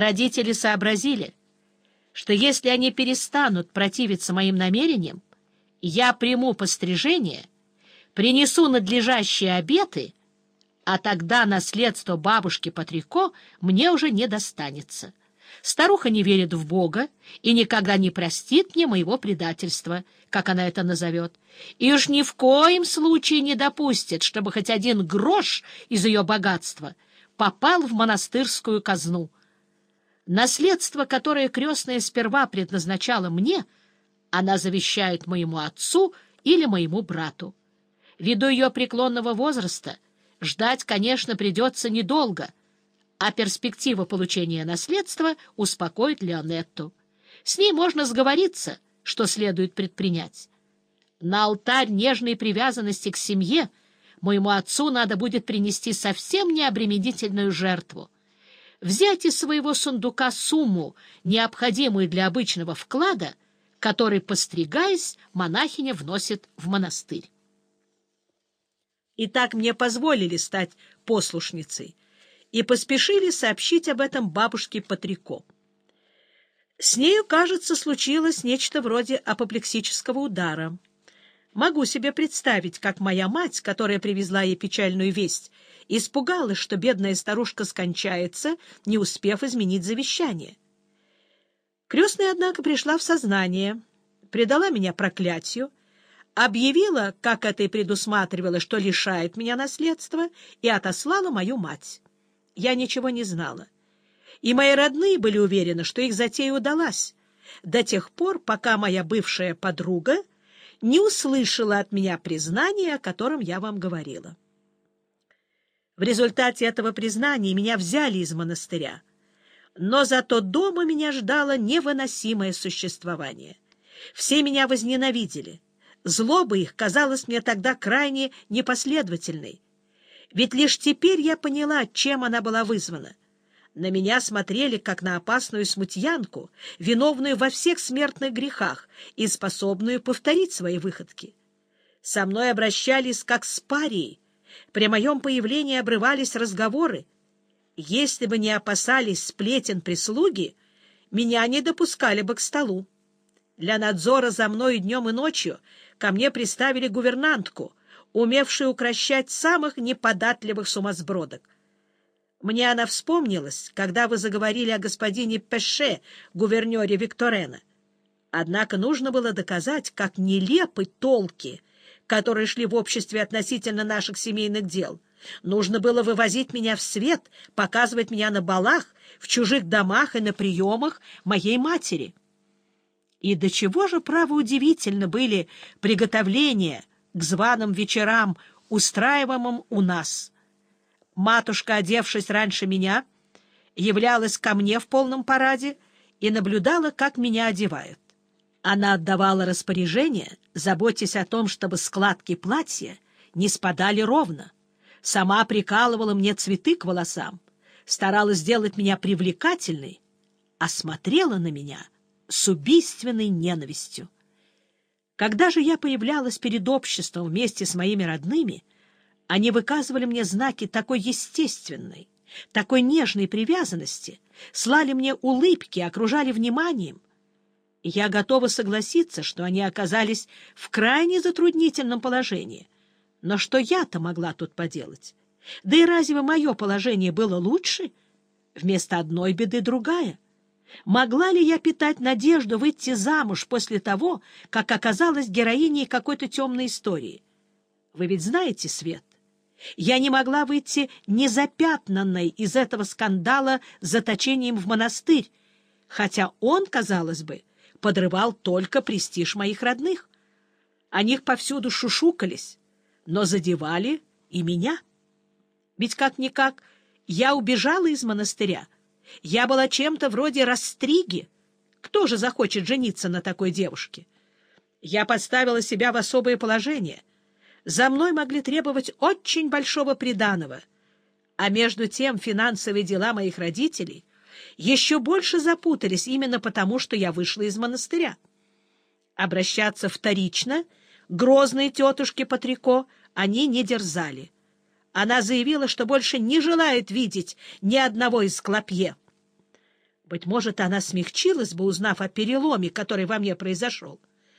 Родители сообразили, что если они перестанут противиться моим намерениям, я приму пострижение, принесу надлежащие обеты, а тогда наследство бабушки Патрико мне уже не достанется. Старуха не верит в Бога и никогда не простит мне моего предательства, как она это назовет, и уж ни в коем случае не допустит, чтобы хоть один грош из ее богатства попал в монастырскую казну. Наследство, которое крестная сперва предназначала мне, она завещает моему отцу или моему брату. Ввиду ее преклонного возраста ждать, конечно, придется недолго — а перспектива получения наследства успокоит Леонетту. С ней можно сговориться, что следует предпринять. На алтарь нежной привязанности к семье моему отцу надо будет принести совсем необременительную жертву. Взять из своего сундука сумму, необходимую для обычного вклада, который, постригаясь, монахиня вносит в монастырь. И так мне позволили стать послушницей и поспешили сообщить об этом бабушке Патрико. С нею, кажется, случилось нечто вроде апоплексического удара. Могу себе представить, как моя мать, которая привезла ей печальную весть, испугалась, что бедная старушка скончается, не успев изменить завещание. Крестная, однако, пришла в сознание, предала меня проклятию, объявила, как это и предусматривала, что лишает меня наследства, и отослала мою мать я ничего не знала. И мои родные были уверены, что их затея удалась, до тех пор, пока моя бывшая подруга не услышала от меня признания, о котором я вам говорила. В результате этого признания меня взяли из монастыря, но зато дома меня ждало невыносимое существование. Все меня возненавидели. Злоба их казалась мне тогда крайне непоследовательной. Ведь лишь теперь я поняла, чем она была вызвана. На меня смотрели, как на опасную смутьянку, виновную во всех смертных грехах и способную повторить свои выходки. Со мной обращались как с парией. При моем появлении обрывались разговоры. Если бы не опасались сплетен прислуги, меня не допускали бы к столу. Для надзора за мной днем и ночью ко мне приставили гувернантку — умевший укращать самых неподатливых сумасбродок. Мне она вспомнилась, когда вы заговорили о господине Пеше, гувернере Викторена. Однако нужно было доказать, как нелепы толки, которые шли в обществе относительно наших семейных дел. Нужно было вывозить меня в свет, показывать меня на балах, в чужих домах и на приемах моей матери. И до чего же, право, удивительно были приготовления — к званым вечерам, устраиваемым у нас. Матушка, одевшись раньше меня, являлась ко мне в полном параде и наблюдала, как меня одевают. Она отдавала распоряжение, заботясь о том, чтобы складки платья не спадали ровно. Сама прикалывала мне цветы к волосам, старалась сделать меня привлекательной, а смотрела на меня с убийственной ненавистью. Когда же я появлялась перед обществом вместе с моими родными, они выказывали мне знаки такой естественной, такой нежной привязанности, слали мне улыбки, окружали вниманием. я готова согласиться, что они оказались в крайне затруднительном положении. Но что я-то могла тут поделать? Да и разве мое положение было лучше? Вместо одной беды другая — Могла ли я питать надежду выйти замуж после того, как оказалась героиней какой-то темной истории? Вы ведь знаете, Свет, я не могла выйти незапятнанной из этого скандала заточением в монастырь, хотя он, казалось бы, подрывал только престиж моих родных. О них повсюду шушукались, но задевали и меня. Ведь как-никак я убежала из монастыря, я была чем-то вроде растриги. Кто же захочет жениться на такой девушке? Я поставила себя в особое положение. За мной могли требовать очень большого приданого. А между тем финансовые дела моих родителей еще больше запутались именно потому, что я вышла из монастыря. Обращаться вторично грозные тетушки Патрико они не дерзали. Она заявила, что больше не желает видеть ни одного из клопье. Быть может, она смягчилась бы, узнав о переломе, который во мне произошел.